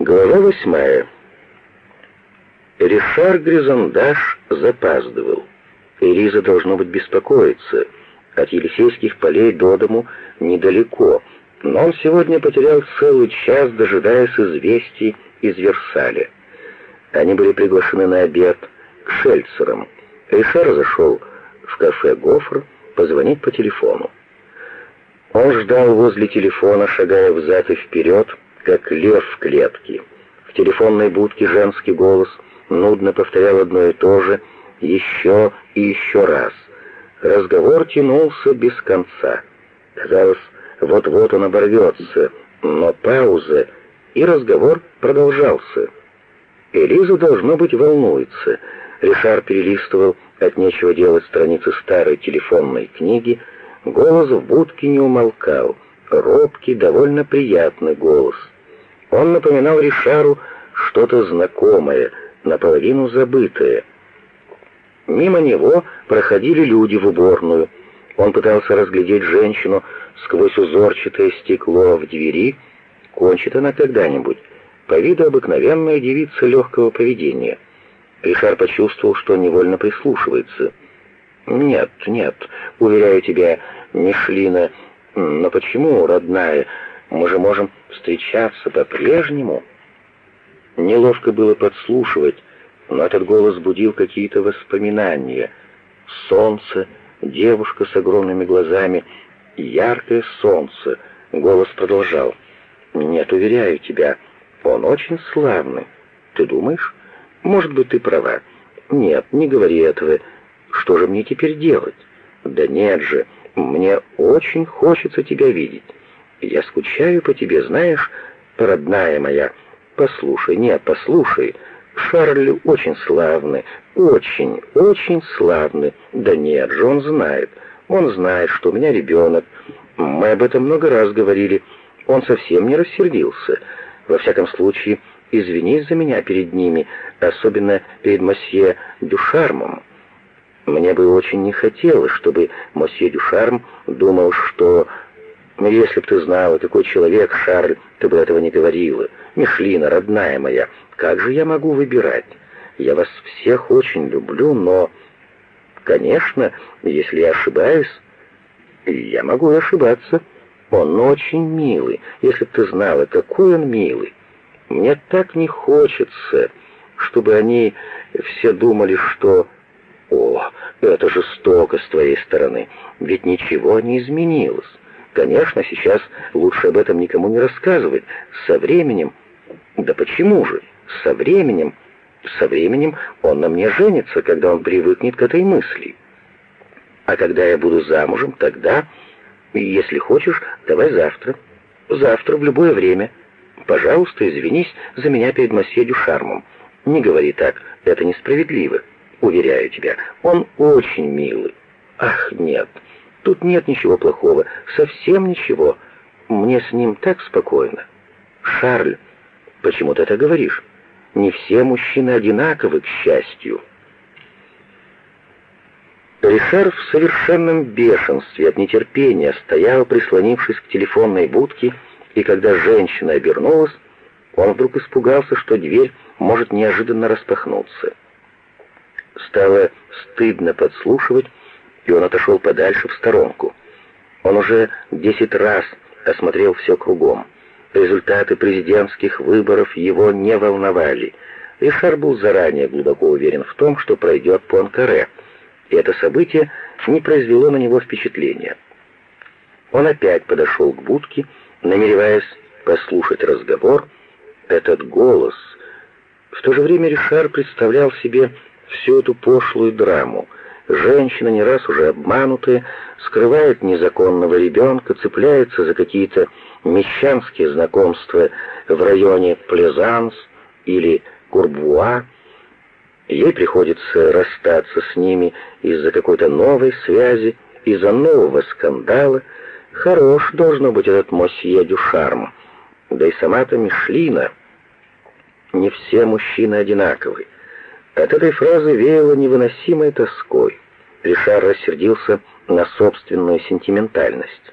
Глава восьмая. Ришар Гризандаш запаздывал. Элиза должно быть беспокоиться. От Елисейских полей до дому недалеко, но он сегодня потерял целый час, дожидаясь известий из Версаля. Они были приглашены на обед к Шельцерам. Ришар зашел в кафе «Гофр» позвонить по телефону. Он ждал возле телефона, шагая взад и вперед, как лев в клетке. В телефонной будке женский голос нудно повторял одно и то же еще и еще раз. Разговор тянулся без конца. Казалось, вот-вот он оборвется, но пауза, и разговор продолжался. Элиза, должно быть, волнуется. Ришар перелистывал от нечего делать страницы старой телефонной книги. Голос в будке не умолкал. Робкий, довольно приятный голос. Он напоминал Ришару что-то знакомое, наполовину забытое. Мимо него проходили люди в уборную. Он пытался разглядеть женщину сквозь узорчатое стекло в двери. Кончит она когда-нибудь. По виду обыкновенная девица легкого поведения. Ришар почувствовал, что невольно прислушивается. «Нет, нет, уверяю тебя, Мишлина, но почему, родная, мы же можем встречаться по-прежнему?» Неловко было подслушивать, но этот голос будил какие-то воспоминания. Солнце, девушка с огромными глазами, яркое солнце. Голос продолжал. «Нет, уверяю тебя, он очень славный. Ты думаешь? Может быть, ты права. Нет, не говори этого. Что же мне теперь делать? Да нет же, мне очень хочется тебя видеть. Я скучаю по тебе, знаешь, родная моя. Послушай, нет, послушай». Шарль очень славный, очень, очень славный. Да нет же, он знает. Он знает, что у меня ребенок. Мы об этом много раз говорили. Он совсем не рассердился. Во всяком случае, извинись за меня перед ними, особенно перед мосье Дюшармом. Мне бы очень не хотелось, чтобы мосье Дюшарм думал, что... Если б ты знала, какой человек, Шарль, ты бы этого не говорила. Мишлина, родная моя, как же я могу выбирать? Я вас всех очень люблю, но... Конечно, если я ошибаюсь, я могу ошибаться. Он очень милый, если б ты знала, какой он милый. Мне так не хочется, чтобы они все думали, что... О, это жестоко с твоей стороны, ведь ничего не изменилось. Конечно, сейчас лучше об этом никому не рассказывать. Со временем... Да почему же? Со временем, со временем он на мне женится, когда он привыкнет к этой мысли. А когда я буду замужем, тогда, если хочешь, давай завтра. Завтра, в любое время. Пожалуйста, извинись за меня перед мосье Дюшармом. Не говори так, это несправедливо. Уверяю тебя, он очень милый. Ах, нет, тут нет ничего плохого, совсем ничего. Мне с ним так спокойно. Шарль, почему ты это говоришь? Не все мужчины одинаковы, к счастью. Ришар в совершенном бешенстве от нетерпения стоял, прислонившись к телефонной будке, и когда женщина обернулась, он вдруг испугался, что дверь может неожиданно распахнуться. Стало стыдно подслушивать, и он отошел подальше в сторонку. Он уже десять раз осмотрел все кругом. Результаты президентских выборов его не волновали. Ришар был заранее глубоко уверен в том, что пройдет Понкаре, и это событие не произвело на него впечатления. Он опять подошел к будке, намереваясь послушать разговор. Этот голос... В то же время Ришар представлял себе всю эту пошлую драму. Женщина, не раз уже обманутая, скрывает незаконного ребенка, цепляется за какие-то мещанские знакомства в районе Плезанс или Курбуа. Ей приходится расстаться с ними из-за какой-то новой связи, из-за нового скандала. Хорош должно быть этот мосье Дюшарм. Да и сама-то Мишлина. Не все мужчины одинаковы. От этой фразы веяло невыносимой тоской. Ришар рассердился на собственную сентиментальность.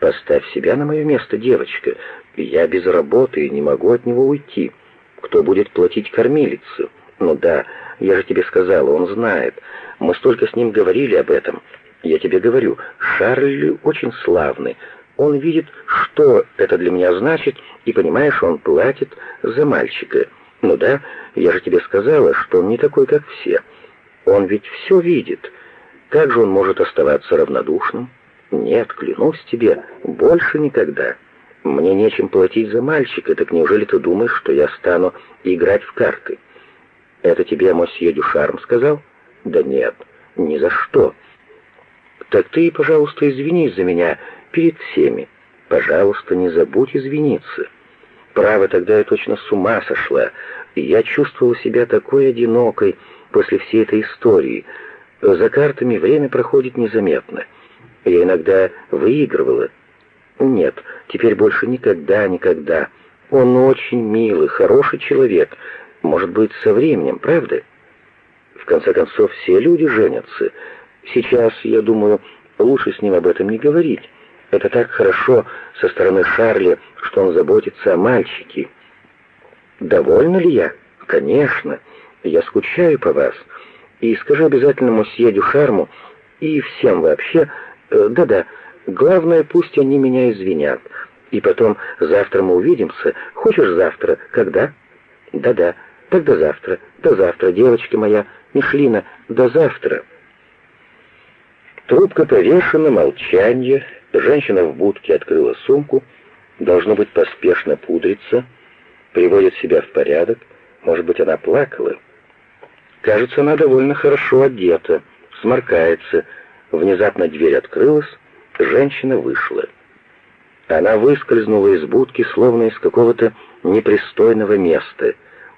«Поставь себя на мое место, девочка. Я без работы и не могу от него уйти. Кто будет платить кормилице? Ну да, я же тебе сказала, он знает. Мы столько с ним говорили об этом. Я тебе говорю, Шарль очень славный. Он видит, что это для меня значит, и, понимаешь, он платит за мальчика. Ну да, я же тебе сказала, что он не такой, как все. Он ведь все видит. Как же он может оставаться равнодушным? Нет, клянусь тебе, больше никогда. Мне нечем платить за мальчика, так неужели ты думаешь, что я стану играть в карты? Это тебе мосье Дюшарм сказал? Да нет, ни за что. Так ты, пожалуйста, извинись за меня перед всеми. Пожалуйста, не забудь извиниться. Право, тогда я точно с ума сошла, я чувствовала себя такой одинокой после всей этой истории. За картами время проходит незаметно. Я иногда выигрывала. Нет, теперь больше никогда, никогда. Он очень милый, хороший человек. Может быть, со временем, правда? В конце концов, все люди женятся. Сейчас, я думаю, лучше с ним об этом не говорить. Это так хорошо со стороны Шарли, что он заботится о мальчике. Довольна ли я? Конечно. Я скучаю по вас. И скажи обязательно мосье Дюшарму и всем вообще, э, да-да, главное, пусть они меня извинят. И потом, завтра мы увидимся. Хочешь завтра? Когда? Да-да, тогда завтра. До завтра, девочка моя, Мишлина, до завтра. Трубка повешена, молчание. Женщина в будке открыла сумку. Должно быть, поспешно пудрится. Приводит себя в порядок. Может быть, она плакала. Кажется, она довольно хорошо одета. Сморкается. Внезапно дверь открылась. Женщина вышла. Она выскользнула из будки, словно из какого-то непристойного места.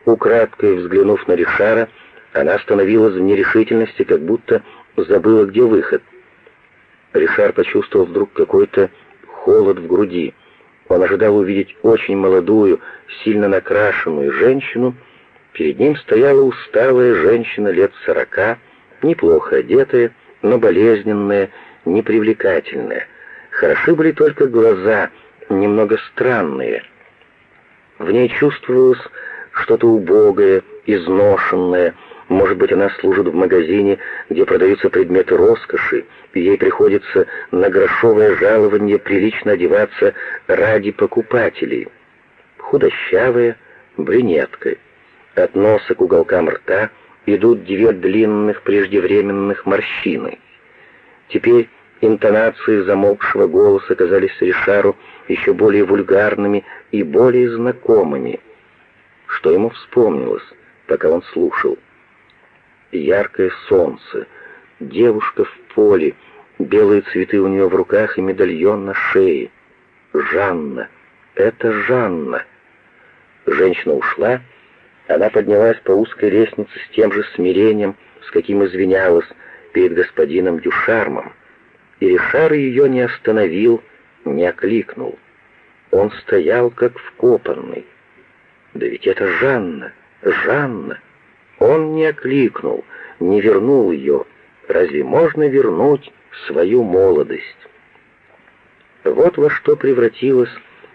Украдкой взглянув на Ришара, она остановилась в нерешительности, как будто забыла, где выход — Ришар почувствовал вдруг какой-то холод в груди. Он ожидал увидеть очень молодую, сильно накрашенную женщину. Перед ним стояла усталая женщина лет сорока, неплохо одетая, но болезненная, непривлекательная. Хороши были только глаза, немного странные. В ней чувствовалось что-то убогое, изношенное, может быть, она служит в магазине, где продаются предметы роскоши, и ей приходится на грошовое жалование прилично одеваться ради покупателей. Худощавая, брюнетка. От носа к уголкам рта идут две длинных преждевременных морщины. Теперь интонации замолкшего голоса казались Ришару еще более вульгарными и более знакомыми. Что ему вспомнилось, пока он слушал? Яркое солнце, девушка в поле, белые цветы у нее в руках и медальон на шее. Жанна, это Жанна. Женщина ушла, она поднялась по узкой лестнице с тем же смирением, с каким извинялась перед господином Дюшармом. И Ришар ее не остановил, не окликнул. Он стоял как вкопанный. Да ведь это Жанна, Жанна. Он не окликнул, не вернул ее. Разве можно вернуть свою молодость? Вот во что превратилась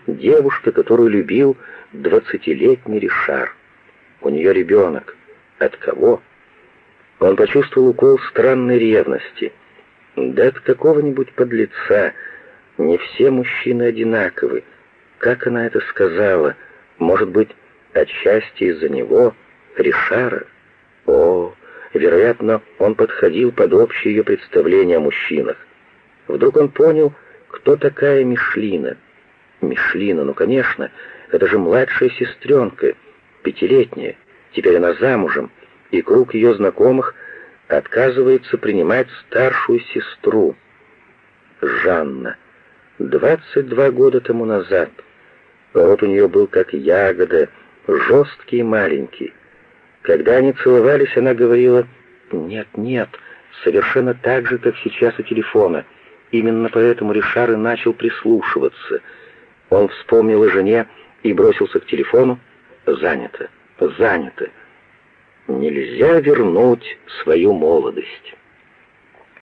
девушка, которую любил двадцатилетний Ришар. У нее ребенок. От кого? Он почувствовал укол странной ревности. Да от какого-нибудь подлеца. Не все мужчины одинаковы. Как она это сказала? Может быть, отчасти из-за него, Ришара? О, вероятно, он подходил под общее ее представление о мужчинах. Вдруг он понял, кто такая Мишлина. Мишлина, ну, конечно, это же младшая сестренка, пятилетняя. Теперь она замужем, и круг ее знакомых отказывается принимать старшую сестру. Жанна. Двадцать два года тому назад. Рот у нее был как ягода, жесткий и маленький. Когда они целовались, она говорила «нет, нет», совершенно так же, как сейчас у телефона. Именно поэтому Ришар и начал прислушиваться. Он вспомнил о жене и бросился к телефону. «Занято, занято. Нельзя вернуть свою молодость».